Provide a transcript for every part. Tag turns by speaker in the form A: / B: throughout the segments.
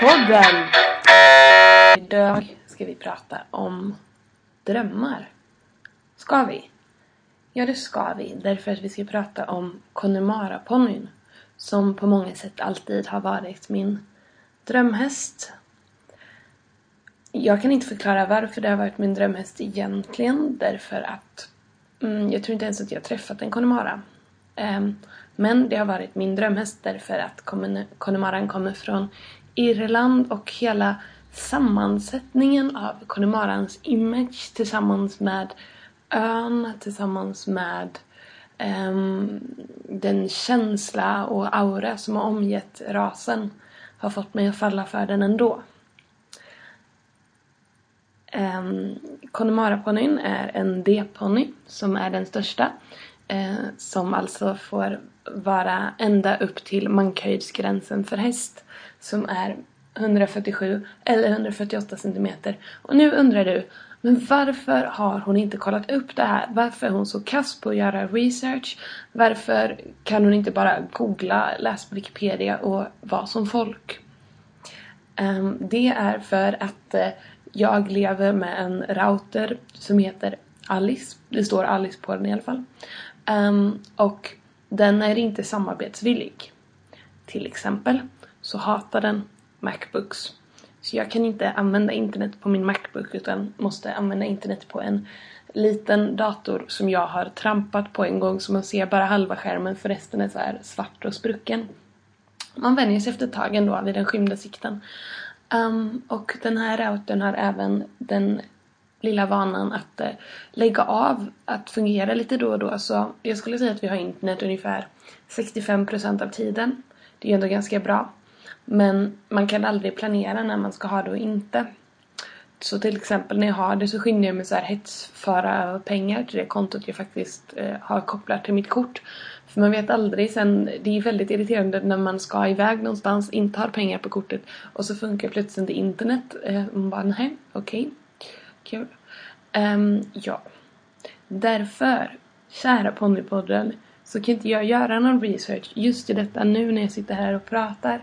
A: Podden! Idag ska vi prata om drömmar. Ska vi? Ja, det ska vi. Därför att vi ska prata om Connemara-ponnyn. Som på många sätt alltid har varit min drömhäst. Jag kan inte förklara varför det har varit min drömhäst egentligen. Därför att mm, jag tror inte ens att jag har träffat en Connemara. Um, men det har varit min drömhäst därför att Connemaran kommer från Irland och hela sammansättningen av Connemarans image tillsammans med ön, tillsammans med um, den känsla och aura som har omgett rasen har fått mig att falla för den ändå. Ehm, um, Connemara-ponnyn är en D-ponny som är den största. Eh, som alltså får vara ända upp till mankhöjdsgränsen för häst som är 147 eller 148 centimeter. Och nu undrar du, men varför har hon inte kollat upp det här? Varför är hon så kass på att göra research? Varför kan hon inte bara googla, läsa på Wikipedia och vara som folk? Um, det är för att uh, jag lever med en router som heter Alice. Det står Alice på den i alla fall. Um, och den är inte samarbetsvillig. Till exempel så hatar den Macbooks. Så jag kan inte använda internet på min Macbook utan måste använda internet på en liten dator som jag har trampat på en gång så man ser bara halva skärmen för resten är så här svart och sprucken. Man vänjer sig efter ett tag ändå vid den skymda sikten. Um, och den här routern har även den lilla vanan att uh, lägga av att fungera lite då och då. Så jag skulle säga att vi har internet ungefär 65% av tiden. Det är ju ändå ganska bra. Men man kan aldrig planera när man ska ha det och inte. Så till exempel när jag har det så skyndar jag mig så här hetsföra över pengar till det kontot jag faktiskt eh, har kopplat till mitt kort. För man vet aldrig sen, det är väldigt irriterande när man ska iväg någonstans, inte har pengar på kortet och så funkar plötsligt inte internet. Eh, man bara nej, okej. Okay. Kul. Um, ja. Därför, kära Ponnypodden, så kan inte jag göra någon research just i detta nu när jag sitter här och pratar.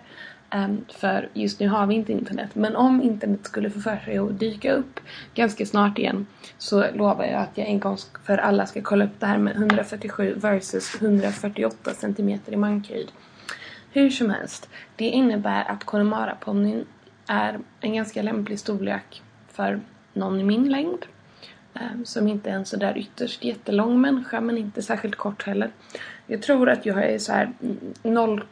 A: Um, för just nu har vi inte internet. Men om internet skulle få för sig att dyka upp ganska snart igen så lovar jag att jag en gång för alla ska kolla upp det här med 147 versus 148 cm i mankhöjd. Hur som helst, det innebär att Connemara-ponnyn är en ganska lämplig storlek för någon i min längd. Ehm, som inte är en sådär ytterst jättelång människa men inte särskilt kort heller. Jag tror att jag är så här noll...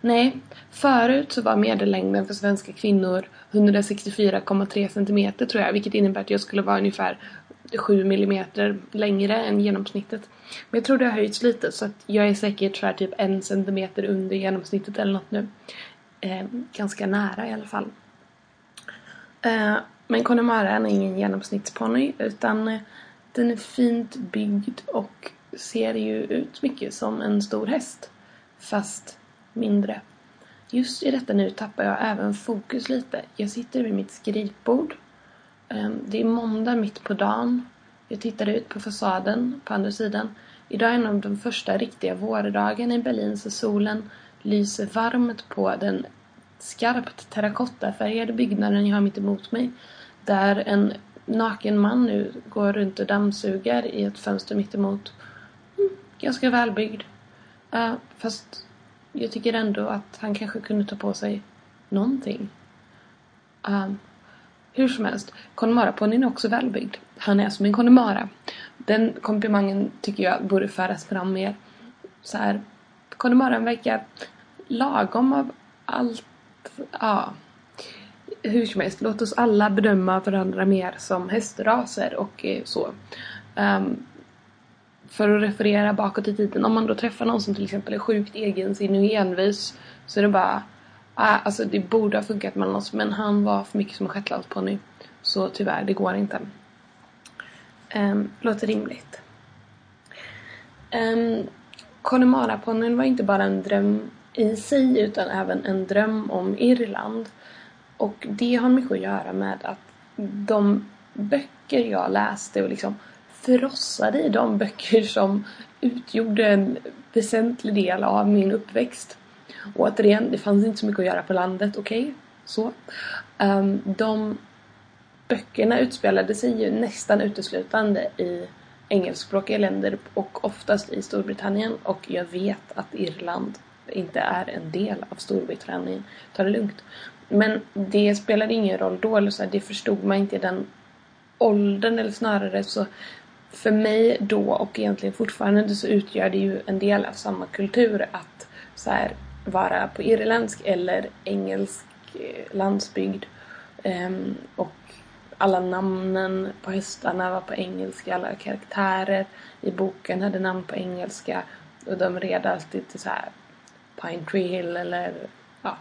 A: Nej, förut så var medellängden för svenska kvinnor 164,3 cm tror jag vilket innebär att jag skulle vara ungefär 7 mm längre än genomsnittet. Men jag tror det har höjts lite så att jag är säkert så typ en centimeter under genomsnittet eller något nu. Eh, ganska nära i alla fall. Eh, men Connemara är ingen genomsnittsponny utan eh, den är fint byggd och ser ju ut mycket som en stor häst. Fast mindre. Just i detta nu tappar jag även fokus lite. Jag sitter vid mitt skrivbord. Ehm, det är måndag mitt på dagen. Jag tittar ut på fasaden på andra sidan. Idag är en av de första riktiga vårdagen i Berlin så solen lyser varmt på den skarpt terrakottafärgade byggnaden jag har mitt emot mig. Där en naken man nu går runt och dammsuger i ett fönster mittemot. Mm, ganska välbyggd. Uh, fast jag tycker ändå att han kanske kunde ta på sig någonting. Um, hur som helst, Connemara-ponnyn är också välbyggd. Han är som en Connemara. Den komplimangen tycker jag borde föras fram mer. Så här, Connemaran verkar lagom av allt. Ja, hur som helst, låt oss alla bedöma varandra mer som hästraser och eh, så. Um, för att referera bakåt i tiden, om man då träffar någon som till exempel är sjukt egensinnig och envis så är det bara, ah, alltså det borde ha funkat mellan oss men han var för mycket som en shetlandsponny. Så tyvärr, det går inte. Um, låter rimligt. Ehm, um, Connemara-ponnyn var inte bara en dröm i sig utan även en dröm om Irland. Och det har mycket att göra med att de böcker jag läste och liksom frossade i de böcker som utgjorde en väsentlig del av min uppväxt återigen, det fanns inte så mycket att göra på landet, okej? Okay? Så. Um, de böckerna utspelade sig ju nästan uteslutande i engelskspråkiga länder och oftast i Storbritannien och jag vet att Irland inte är en del av Storbritannien. Ta det lugnt. Men det spelade ingen roll då, eller så här, det förstod man inte i den åldern eller snarare så för mig då och egentligen fortfarande så utgör det ju en del av samma kultur att så här, vara på irländsk eller engelsk eh, landsbygd. Um, och alla namnen på hästarna var på engelska, alla karaktärer i boken hade namn på engelska och de red alltid till så här Pine Tree Hill eller ja.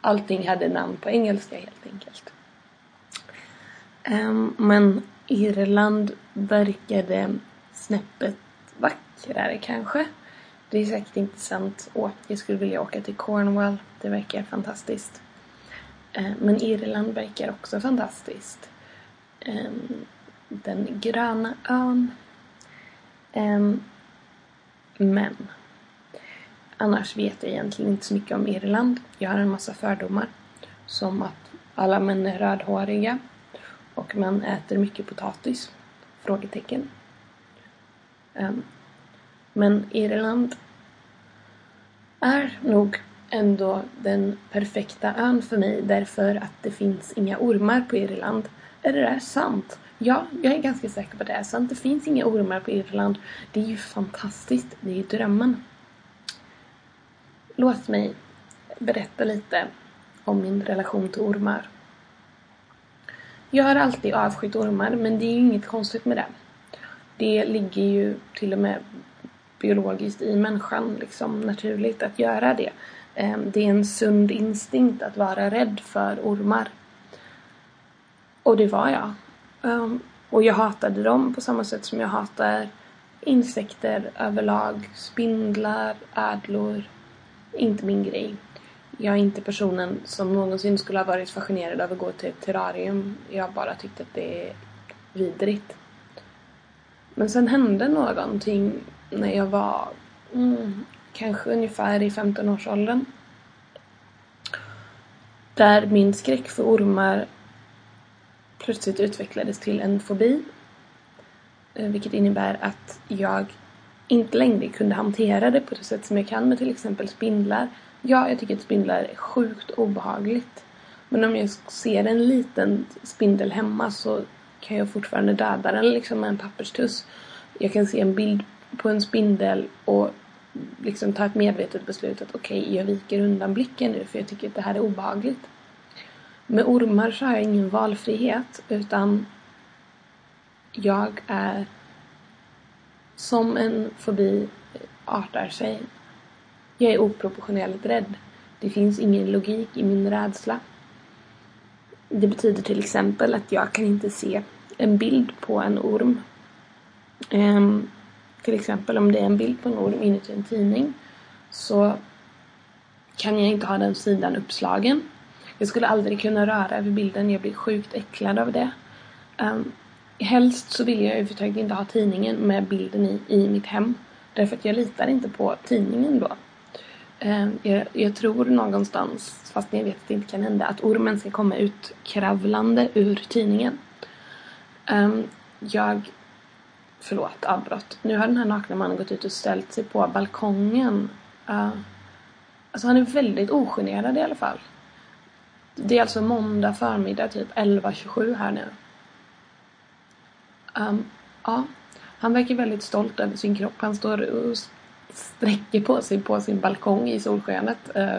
A: Allting hade namn på engelska helt enkelt. Um, men Irland verkade snäppet vackrare kanske. Det är säkert intressant. Åh, jag skulle vilja åka till Cornwall. Det verkar fantastiskt. Eh, men Irland verkar också fantastiskt. Ehm, den gröna ön. Ehm, men annars vet jag egentligen inte så mycket om Irland. Jag har en massa fördomar. Som att alla män är rödhåriga och man äter mycket potatis? Frågetecken. Um, men Irland är nog ändå den perfekta ön för mig därför att det finns inga ormar på Irland. Är det där sant? Ja, jag är ganska säker på det är sant. Det finns inga ormar på Irland. Det är ju fantastiskt. Det är ju drömmen. Låt mig berätta lite om min relation till ormar. Jag har alltid avskytt ormar men det är ju inget konstigt med det. Det ligger ju till och med biologiskt i människan liksom naturligt att göra det. Ehm, det är en sund instinkt att vara rädd för ormar. Och det var jag. Ehm, och jag hatade dem på samma sätt som jag hatar insekter överlag. Spindlar, ädlor. Inte min grej jag är inte personen som någonsin skulle ha varit fascinerad av att gå till ett terrarium. Jag bara tyckte att det är vidrigt. Men sen hände någonting när jag var mm, kanske ungefär i 15-årsåldern. Där min skräck för ormar plötsligt utvecklades till en fobi. Eh, vilket innebär att jag inte längre kunde hantera det på det sätt som jag kan med till exempel spindlar Ja, jag tycker att spindlar är sjukt obehagligt. Men om jag ser en liten spindel hemma så kan jag fortfarande döda den liksom med en papperstuss. Jag kan se en bild på en spindel och liksom ta ett medvetet beslut att okej, okay, jag viker undan blicken nu för jag tycker att det här är obehagligt. Med ormar så har jag ingen valfrihet utan jag är som en fobi artar sig jag är oproportionerligt rädd. Det finns ingen logik i min rädsla. Det betyder till exempel att jag kan inte se en bild på en orm. Um, till exempel om det är en bild på en orm inuti en tidning så kan jag inte ha den sidan uppslagen. Jag skulle aldrig kunna röra över bilden, jag blir sjukt äcklad av det. Um, helst så vill jag överhuvudtaget inte ha tidningen med bilden i, i mitt hem. Därför att jag litar inte på tidningen då. Ehm, jag, jag, tror någonstans, fast jag vet att det inte kan hända, att ormen ska komma ut kravlande ur tidningen. Ehm, jag... Förlåt, avbrott. Nu har den här nakna mannen gått ut och ställt sig på balkongen. Ehm, alltså han är väldigt ogenerad i alla fall. Det är alltså måndag förmiddag, typ 11.27 här nu. Um, ja, han verkar väldigt stolt över sin kropp. Han står och sträcker på sig på sin balkong i solskenet eh,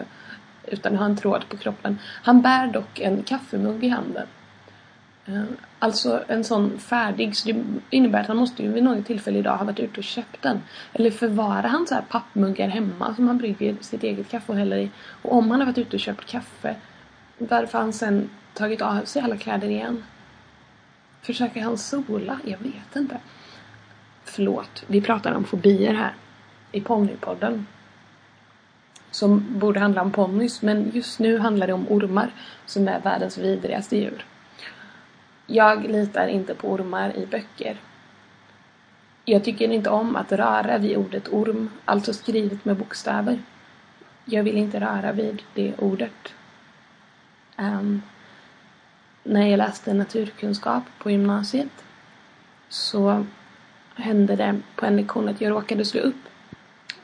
A: utan att ha en tråd på kroppen. Han bär dock en kaffemugg i handen. Eh, alltså en sån färdig, så det innebär att han måste ju vid något tillfälle idag ha varit ute och köpt den. Eller förvarar han så här pappmuggar hemma som han brygger sitt eget kaffe och häller i. Och om han har varit ute och köpt kaffe, varför har han sen tagit av sig alla kläder igen? Försöker han sola? Jag vet inte. Förlåt, vi pratar om fobier här i Ponnypodden. Som borde handla om ponnys men just nu handlar det om ormar som är världens vidrigaste djur. Jag litar inte på ormar i böcker. Jag tycker inte om att röra vid ordet orm, alltså skrivet med bokstäver. jag vill inte röra vid det ordet. Um, när jag läste naturkunskap på gymnasiet så hände det på en lektion att jag råkade slå upp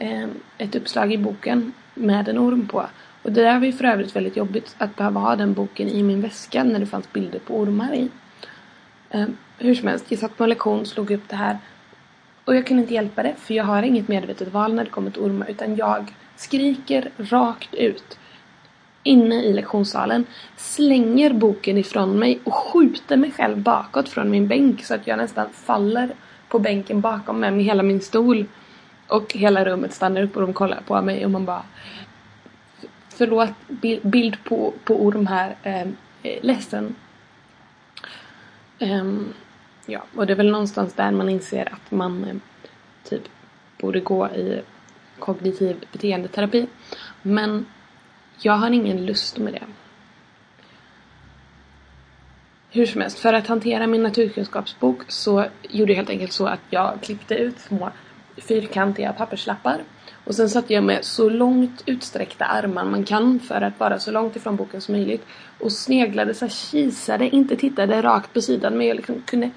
A: Ehm, ett uppslag i boken med en orm på. Och det där var ju för övrigt väldigt jobbigt att behöva ha den boken i min väska när det fanns bilder på ormar i. Ehm, hur som helst, jag satt på en lektion, slog upp det här och jag kunde inte hjälpa det för jag har inget medvetet val när det kommer till ormar utan jag skriker rakt ut inne i lektionssalen, slänger boken ifrån mig och skjuter mig själv bakåt från min bänk så att jag nästan faller på bänken bakom mig med hela min stol. Och hela rummet stannar upp och de kollar på mig och man bara Förlåt, bild på, på orm här. Ehm, eh, ledsen. Um, ja, och det är väl någonstans där man inser att man eh, typ borde gå i kognitiv beteendeterapi. Men jag har ingen lust med det. Hur som helst, för att hantera min naturkunskapsbok så gjorde jag helt enkelt så att jag klippte ut små fyrkantiga papperslappar och sen satte jag med så långt utsträckta armar man kan för att vara så långt ifrån boken som möjligt och sneglade så kisade, inte tittade rakt på sidan men jag liksom kunde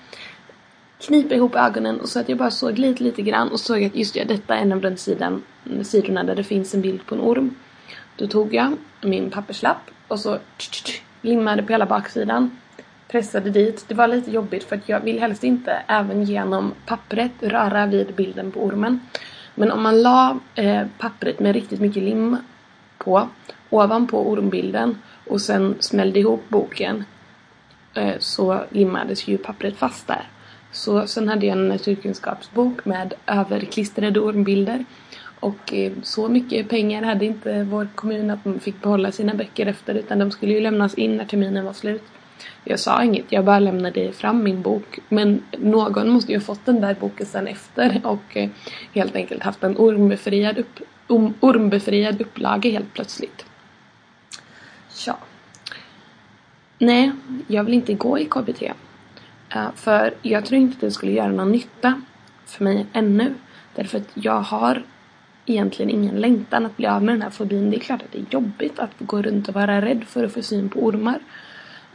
A: knipa ihop ögonen och så att jag bara såg lite, lite grann och såg att just det, detta är en av den sidan, sidorna där det finns en bild på en orm. Då tog jag min papperslapp och så limmade på hela baksidan. Pressade dit. Det var lite jobbigt för att jag vill helst inte även genom pappret röra vid bilden på ormen. Men om man la eh, pappret med riktigt mycket lim på ovanpå ormbilden och sen smällde ihop boken eh, så limmades ju pappret fast där. Så sen hade jag en naturkunskapsbok med överklistrade ormbilder. Och eh, så mycket pengar hade inte vår kommun att de fick behålla sina böcker efter utan de skulle ju lämnas in när terminen var slut. Jag sa inget, jag bara lämnade fram min bok. Men någon måste ju ha fått den där boken sen efter och eh, helt enkelt haft en ormbefriad, upp, ormbefriad upplaga helt plötsligt. Ja. Nej, jag vill inte gå i KBT. Uh, för jag tror inte att det skulle göra någon nytta för mig ännu. Därför att jag har egentligen ingen längtan att bli av med den här fobin. Det är klart att det är jobbigt att gå runt och vara rädd för att få syn på ormar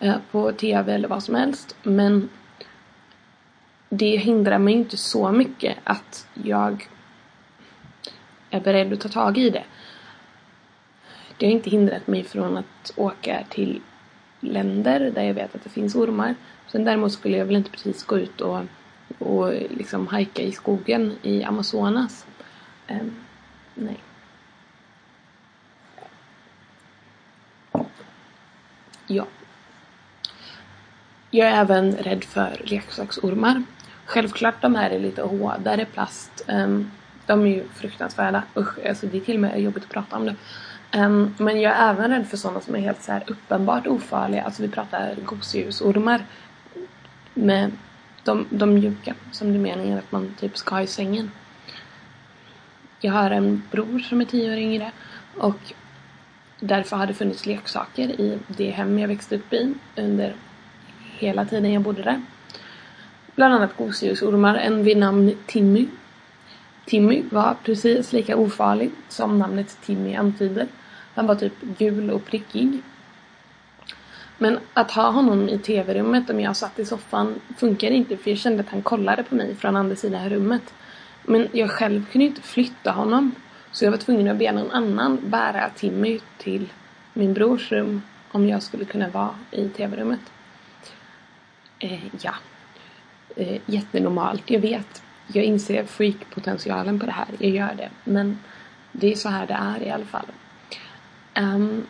A: Eh, på TV eller vad som helst. Men det hindrar mig inte så mycket att jag är beredd att ta tag i det. Det har inte hindrat mig från att åka till länder där jag vet att det finns ormar. Sen däremot skulle jag väl inte precis gå ut och, och liksom hajka i skogen i Amazonas. Um, nej. Ja. Jag är även rädd för leksaksormar. Självklart de här är lite hårdare plast. Um, de är ju fruktansvärda. Usch, alltså det är till och med jobbigt att prata om det. Um, men jag är även rädd för sådana som är helt så här uppenbart ofarliga. Alltså vi pratar gosedjursormar. Med de, de mjuka som det är meningen att man typ ska ha i sängen. Jag har en bror som är tio år yngre och därför har det funnits leksaker i det hem jag växte upp i under hela tiden jag bodde där. Bland annat gosedjursormar, en vid namn Timmy. Timmy var precis lika ofarlig som namnet Timmy antyder. Han var typ gul och prickig. Men att ha honom i tv-rummet om jag satt i soffan funkade inte för jag kände att han kollade på mig från andra sidan rummet. Men jag själv kunde inte flytta honom. Så jag var tvungen att be någon annan bära Timmy till min brors rum om jag skulle kunna vara i tv-rummet. Eh, ja. Eh, jättenormalt, jag vet. Jag inser freak-potentialen på det här, jag gör det. Men det är så här det är i alla fall. Um,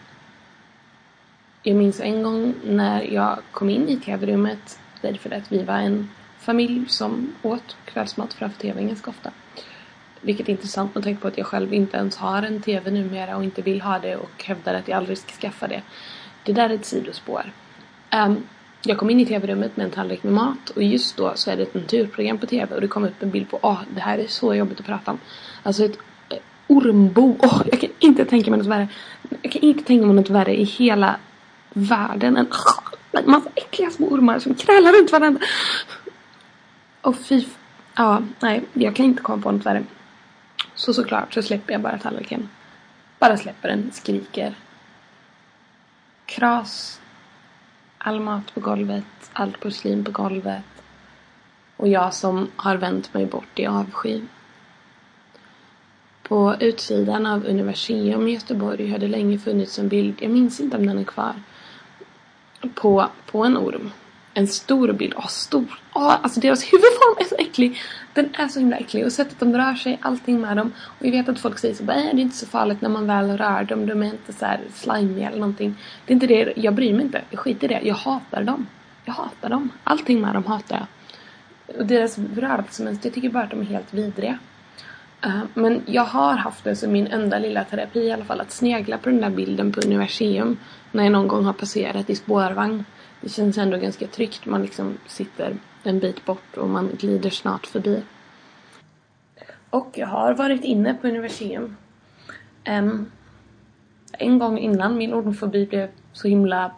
A: jag minns en gång när jag kom in i tv-rummet därför att vi var en familj som åt kvällsmat framför tvn ganska ofta. Vilket är intressant med tanke på att jag själv inte ens har en tv numera och inte vill ha det och hävdar att jag aldrig ska skaffa det. Det där är ett sidospår. Um, jag kom in i tv-rummet med en tallrik med mat och just då så är det ett naturprogram på tv och det kom upp en bild på, åh, oh, det här är så jobbigt att prata om. Alltså ett eh, ormbo, åh, oh, jag kan inte tänka mig något värre. Jag kan inte tänka mig något värre i hela världen än en massa äckliga små ormar som krälar runt varandra. Och fy, ja, nej, jag kan inte komma på något värre. Så såklart så släpper jag bara tallriken. bara släpper den, skriker. Kras. All mat på golvet, allt porslin på golvet. Och jag som har vänt mig bort i avsky. På utsidan av Universium i Göteborg har det länge funnits en bild, jag minns inte om den är kvar, på, på en orm. En stor bild. Åh, stor. Åh, alltså deras huvudform är så äcklig. Den är så himla äcklig. Och sättet de rör sig, allting med dem. Och jag vet att folk säger så bara, äh, det är inte så farligt när man väl rör dem. De är inte så här slimiga eller någonting. Det är inte det, jag bryr mig inte. Jag skiter i det. Jag hatar dem. Jag hatar dem. Allting med dem hatar jag. Och deras rörelsemönster, jag tycker bara att de är helt vidriga. Uh, men jag har haft det som min enda lilla terapi i alla fall. Att snegla på den där bilden på universum När jag någon gång har passerat i spårvagn. Det känns ändå ganska tryggt. Man liksom sitter en bit bort och man glider snart förbi. Och jag har varit inne på Universium. Um, ehm, en gång innan min ormfobi blev så himla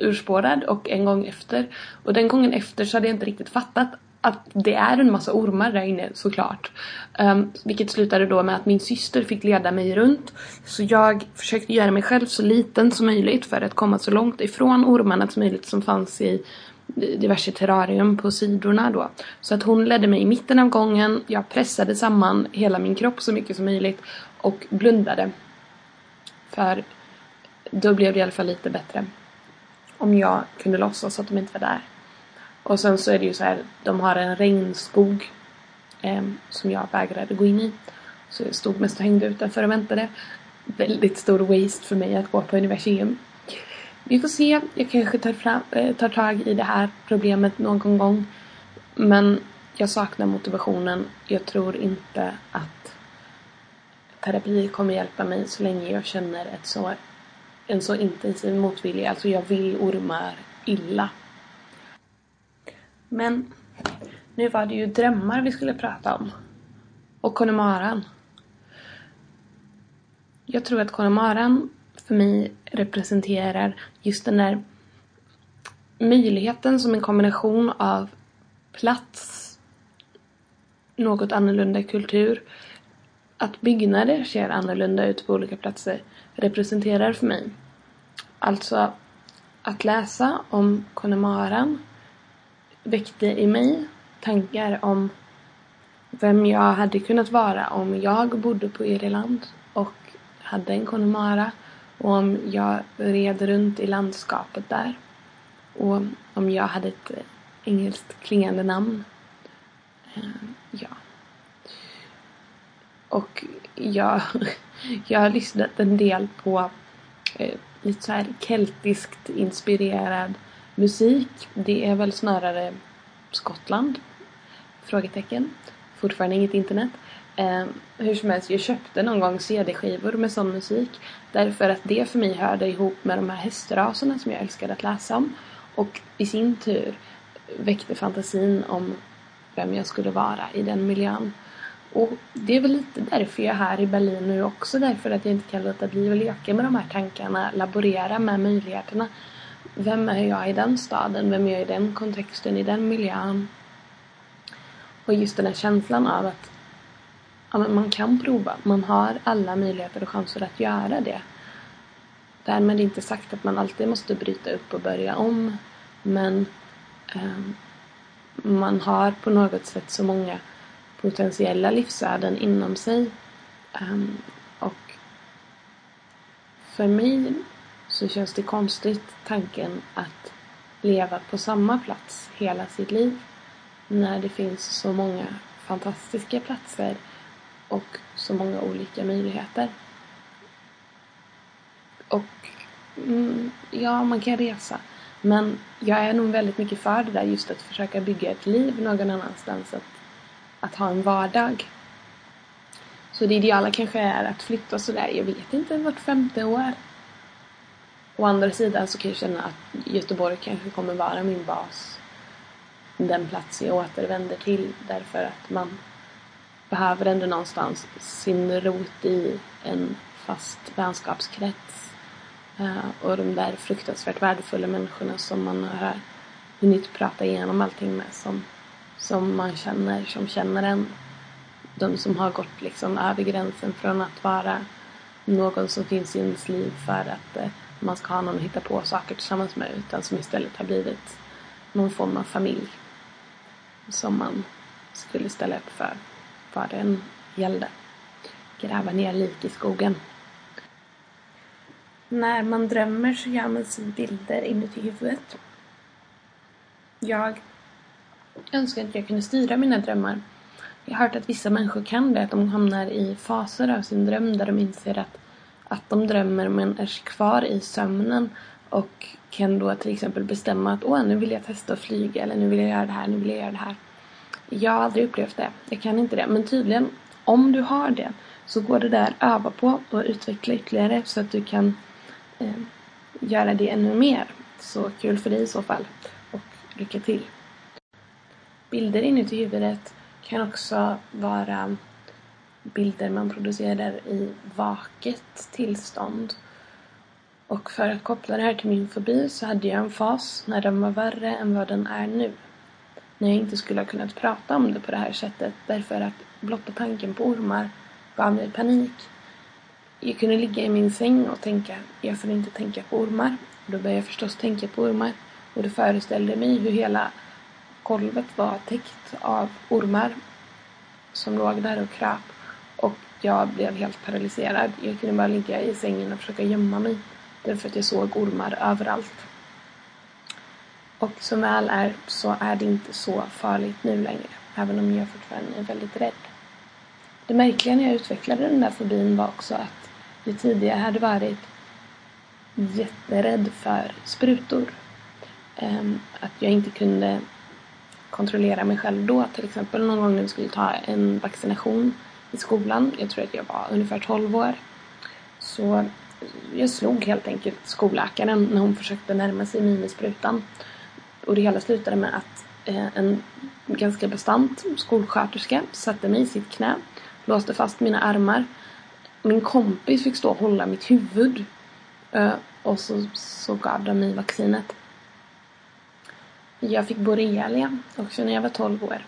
A: urspårad och en gång efter. Och den gången efter så hade jag inte riktigt fattat att det är en massa ormar där inne såklart. Um, vilket slutade då med att min syster fick leda mig runt. Så jag försökte göra mig själv så liten som möjligt för att komma så långt ifrån ormarna som möjligt som fanns i diverse terrarium på sidorna då. Så att hon ledde mig i mitten av gången, jag pressade samman hela min kropp så mycket som möjligt och blundade. För då blev det i alla fall lite bättre. Om jag kunde låtsas att de inte var där. Och sen så är det ju så här, de har en regnskog eh, som jag vägrade gå in i. Så jag stod mest och hängde utanför och väntade. Väldigt stor waste för mig att gå på universium. Vi får se, jag kanske tar, fram, eh, tar tag i det här problemet någon gång. Men jag saknar motivationen. Jag tror inte att terapi kommer hjälpa mig så länge jag känner ett så, en så intensiv motvilja. Alltså jag vill ormar illa. Men nu var det ju drömmar vi skulle prata om. Och Conemaran. Jag tror att Conemaran för mig representerar just den där möjligheten som en kombination av plats, något annorlunda kultur, att byggnader ser annorlunda ut på olika platser representerar för mig. Alltså att läsa om Conemaran väckte i mig tankar om vem jag hade kunnat vara om jag bodde på Irland och hade en Connemara och om jag red runt i landskapet där och om jag hade ett engelskt klingande namn. Uh, ja. Och jag, jag har lyssnat en del på uh, lite så här keltiskt inspirerad Musik, det är väl snarare Skottland? Frågetecken. Fortfarande inget internet. Eh, hur som helst, jag köpte någon gång CD-skivor med sån musik. Därför att det för mig hörde ihop med de här hästraserna som jag älskade att läsa om. Och i sin tur väckte fantasin om vem jag skulle vara i den miljön. Och det är väl lite därför jag är här i Berlin nu också. Därför att jag inte kan låta bli att leka med de här tankarna, laborera med möjligheterna. Vem är jag i den staden? Vem är jag i den kontexten, i den miljön? Och just den här känslan av att ja, man kan prova. Man har alla möjligheter och chanser att göra det. Därmed inte sagt att man alltid måste bryta upp och börja om. Men eh, man har på något sätt så många potentiella livsöden inom sig. Eh, och för mig så känns det konstigt tanken att leva på samma plats hela sitt liv när det finns så många fantastiska platser och så många olika möjligheter. Och mm, ja, man kan resa. Men jag är nog väldigt mycket för det där just att försöka bygga ett liv någon annanstans. Att, att ha en vardag. Så det ideala kanske är att flytta sådär, jag vet inte, vart femte år. Å andra sidan så kan jag känna att Göteborg kanske kommer vara min bas. Den plats jag återvänder till därför att man behöver ändå någonstans sin rot i en fast vänskapskrets. Eh, och de där fruktansvärt värdefulla människorna som man har hunnit prata igenom allting med som, som man känner, som känner en. De som har gått liksom över gränsen från att vara någon som finns i ens liv för att eh, man ska ha någon att hitta på saker tillsammans med utan som istället har blivit någon form av familj som man skulle ställa upp för vad det än gällde. Gräva ner lik i skogen. När man drömmer så gör man sig bilder inuti huvudet. Jag önskar att jag kunde styra mina drömmar. Jag har hört att vissa människor kan det, att de hamnar i faser av sin dröm där de inser att, att de drömmer men är kvar i sömnen och kan då till exempel bestämma att åh, nu vill jag testa att flyga eller nu vill jag göra det här, nu vill jag göra det här. Jag har aldrig upplevt det. Jag kan inte det. Men tydligen, om du har det så går det där att öva på och utveckla ytterligare så att du kan eh, göra det ännu mer. Så kul för dig i så fall. Och lycka till! Bilder inuti huvudet kan också vara bilder man producerar i vaket tillstånd. Och för att koppla det här till min fobi så hade jag en fas när den var värre än vad den är nu. När jag inte skulle ha kunnat prata om det på det här sättet därför att blotta tanken på ormar gav mig panik. Jag kunde ligga i min säng och tänka, jag får inte tänka på ormar. Och då började jag förstås tänka på ormar. Och det föreställde mig hur hela golvet var täckt av ormar som låg där och kröp. Jag blev helt paralyserad. Jag kunde bara ligga i sängen och försöka gömma mig. Därför att jag såg ormar överallt. Och som väl är så är det inte så farligt nu längre. Även om jag fortfarande är väldigt rädd. Det märkliga när jag utvecklade den där fobin var också att jag tidigare hade varit jätterädd för sprutor. Ehm, att jag inte kunde kontrollera mig själv då. Till exempel någon gång när vi skulle ta en vaccination i skolan. Jag tror att jag var ungefär 12 år. Så jag slog helt enkelt skolläkaren när hon försökte närma sig minisprutan. Och det hela slutade med att eh, en ganska bastant skolsköterska satte mig i sitt knä, låste fast mina armar. Min kompis fick stå och hålla mitt huvud. Eh, och så, så gav de mig vaccinet. Jag fick borrelia också när jag var 12 år.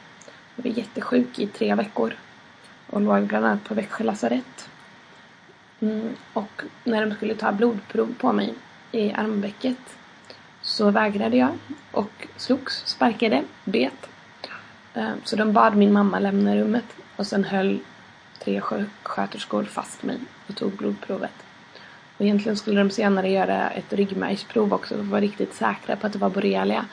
A: Jag var jättesjuk i tre veckor. Och låg bland annat på Växjö lasarett. Mm, och när de skulle ta blodprov på mig i armvecket så vägrade jag och slogs, sparkade, bet. Eh, så de bad min mamma lämna rummet och sen höll tre sköterskor fast mig och tog blodprovet. Och egentligen skulle de senare göra ett ryggmärgsprov också för att vara riktigt säkra på att det var borrelia.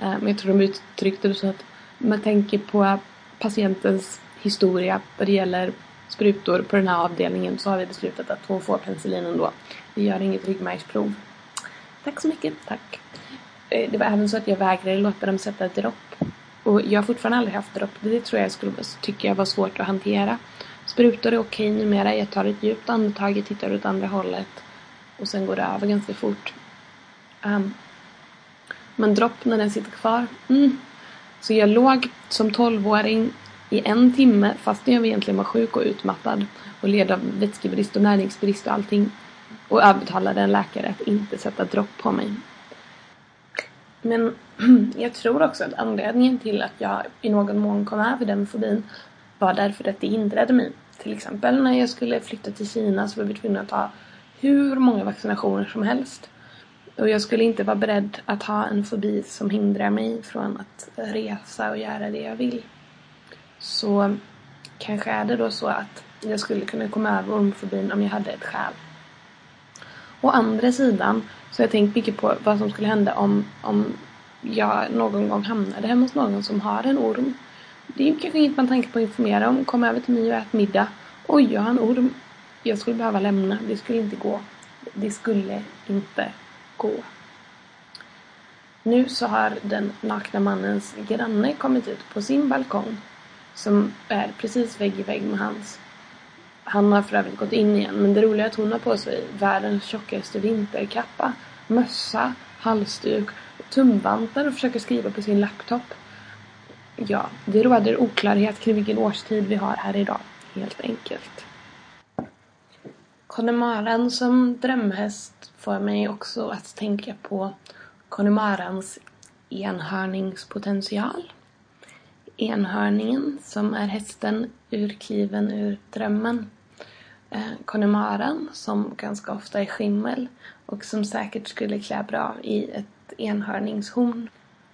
A: Eh, men jag tror de uttryckte det så att man tänker på patientens historia vad det gäller sprutor på den här avdelningen så har vi beslutat att hon får penicillin ändå. Vi gör inget ryggmärgsprov. Tack så mycket, tack. Eh, det var även så att jag vägrade låta dem sätta dropp. Och jag har fortfarande aldrig haft dropp. Det tror jag skulle tycka jag var svårt att hantera. Sprutor är okej numera. Jag tar ett djupt andetag, jag tittar åt andra hållet. Och sen går det över ganska fort. Um, men dropp när den sitter kvar, mm. Så jag låg som tolvåring i en timme fastän jag egentligen var sjuk och utmattad och led av vätskebrist och näringsbrist och allting och övertalade en läkare att inte sätta dropp på mig. Men jag tror också att anledningen till att jag i någon mån kom över den fobin var därför att det hindrade mig. Till exempel när jag skulle flytta till Kina så var vi tvungna att ta hur många vaccinationer som helst. Och jag skulle inte vara beredd att ha en fobi som hindrar mig från att resa och göra det jag vill. Så kanske är det då så att jag skulle kunna komma över ormfobin om jag hade ett skäl. Å andra sidan så har jag tänkt mycket på vad som skulle hända om, om jag någon gång hamnade hemma hos någon som har en orm. Det är kanske inget man tänker på att informera om. Kom över till mig och ät middag. Oj, jag har en orm. Jag skulle behöva lämna. Det skulle inte gå. Det skulle inte gå. Nu så har den nakna mannens granne kommit ut på sin balkong som är precis vägg i vägg med hans. Han har för övrigt gått in igen men det roliga är att hon har på sig världens tjockaste vinterkappa, mössa, halsduk och tumvantar och försöker skriva på sin laptop. Ja, det råder oklarhet kring vilken årstid vi har här idag, helt enkelt. Conemaran som drömhäst får mig också att tänka på Connemarans enhörningspotential. Enhörningen som är hästen urkliven ur drömmen. Eh, Konemaran som ganska ofta är skimmel och som säkert skulle klä bra i ett enhörningshorn.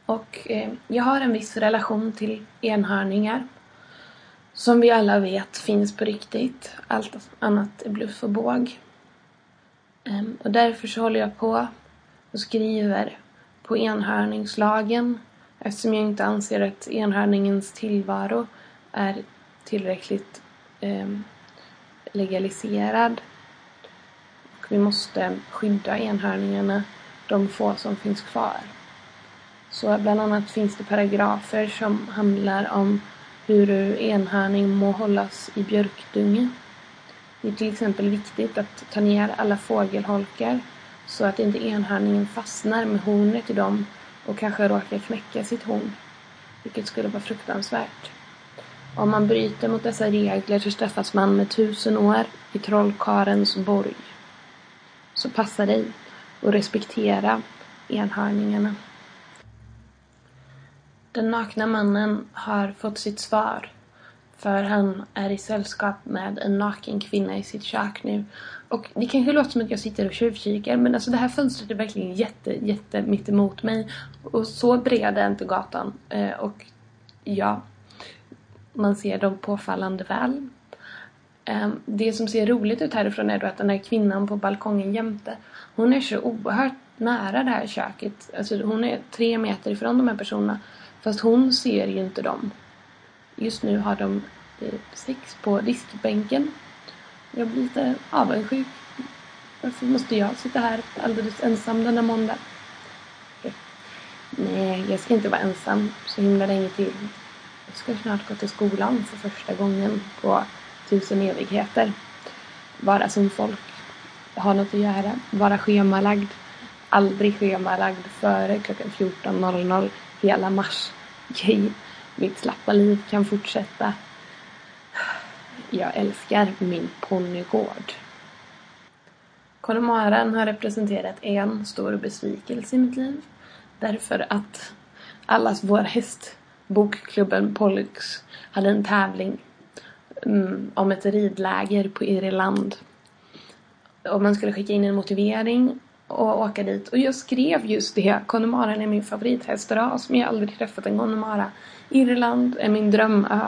A: Och eh, jag har en viss relation till enhörningar. Som vi alla vet finns på riktigt. Allt annat är bluff och båg. Ehm, och därför så håller jag på och skriver på enhörningslagen eftersom jag inte anser att enhörningens tillvaro är tillräckligt eh, legaliserad. Och vi måste skydda enhörningarna, de få som finns kvar. Så bland annat finns det paragrafer som handlar om hur enhörning må hållas i björkdunge. Det är till exempel viktigt att ta ner alla fågelholkar så att inte enhörningen fastnar med hornet i dem och kanske råkar knäcka sitt horn, vilket skulle vara fruktansvärt. Om man bryter mot dessa regler så straffas man med tusen år i trollkarens borg. Så passa dig och respektera enhörningarna. Den nakna mannen har fått sitt svar. För han är i sällskap med en naken kvinna i sitt kök nu. Och det kanske låter som att jag sitter och tjuvkikar men alltså det här fönstret är verkligen jätte, jätte mitt emot mig. Och så bred är inte gatan. Eh, och ja, man ser dem påfallande väl. Eh, det som ser roligt ut härifrån är då att den här kvinnan på balkongen jämte, hon är så oerhört nära det här köket. Alltså hon är tre meter ifrån de här personerna. Fast hon ser ju inte dem. Just nu har de eh, sex på diskbänken. Jag blir lite avundsjuk. Varför måste jag sitta här alldeles ensam denna måndag? Eh, nej, jag ska inte vara ensam så himla länge till. Jag ska snart gå till skolan för första gången på tusen evigheter. Vara som folk. Ha något att göra. Vara schemalagd. Aldrig schemalagd före klockan 14.00 hela mars. Yay. Mitt slappa liv kan fortsätta. Jag älskar min ponnygård. Connemaren har representerat en stor besvikelse i mitt liv. Därför att allas vår häst, bokklubben Pollux, hade en tävling mm, om ett ridläger på Irland. Och man skulle skicka in en motivering och åka dit. Och jag skrev just det. Connemara är min favorithästras men jag har aldrig träffat en Connemara. Irland är min drömö.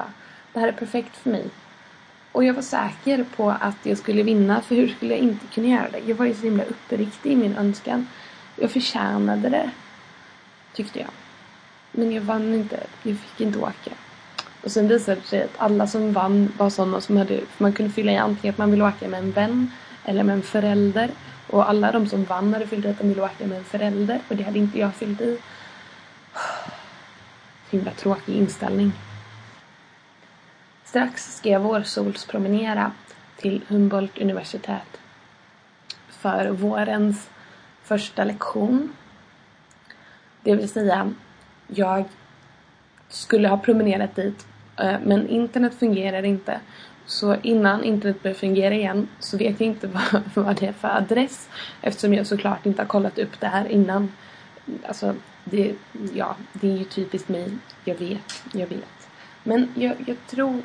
A: Det här är perfekt för mig. Och jag var säker på att jag skulle vinna för hur skulle jag inte kunna göra det? Jag var ju så himla uppriktig i min önskan. Jag förtjänade det. Tyckte jag. Men jag vann inte. Jag fick inte åka. Och sen visade det sig att alla som vann var sådana som hade, för man kunde fylla i antingen att man ville åka med en vän eller med en förälder. Och alla de som vann hade fyllt i att de ville åka med en förälder och det hade inte jag fyllt i. Himla tråkig inställning. Strax ska jag vårsolspromenera till Humboldt universitet för vårens första lektion. Det vill säga, jag skulle ha promenerat dit eh, men internet fungerar inte så innan internet börjar fungera igen så vet jag inte vad, vad det är för adress eftersom jag såklart inte har kollat upp det här innan. Alltså, det, ja, det är ju typiskt mig. Jag vet, jag vet. Men jag, jag tror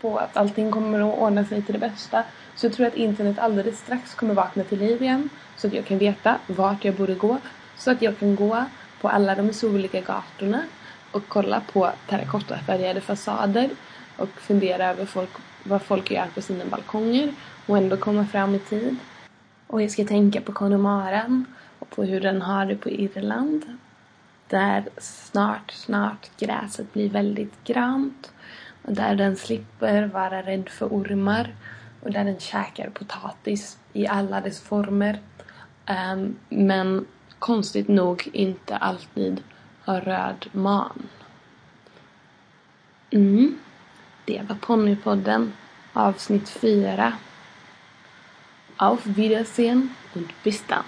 A: på att allting kommer att ordna sig till det bästa. Så jag tror att internet alldeles strax kommer vakna till liv igen. Så att jag kan veta vart jag borde gå. Så att jag kan gå på alla de soliga gatorna och kolla på terrakottafärgade fasader och fundera över folk vad folk gör på sina balkonger och ändå komma fram i tid. Och jag ska tänka på Connemaren och på hur den har det på Irland. Där snart, snart gräset blir väldigt grönt och där den slipper vara rädd för ormar och där den käkar potatis i alla dess former. Um, men konstigt nog inte alltid har röd man. Mm. Det var Ponypodden avsnitt 4. Auf Wiedersehen und bis dann.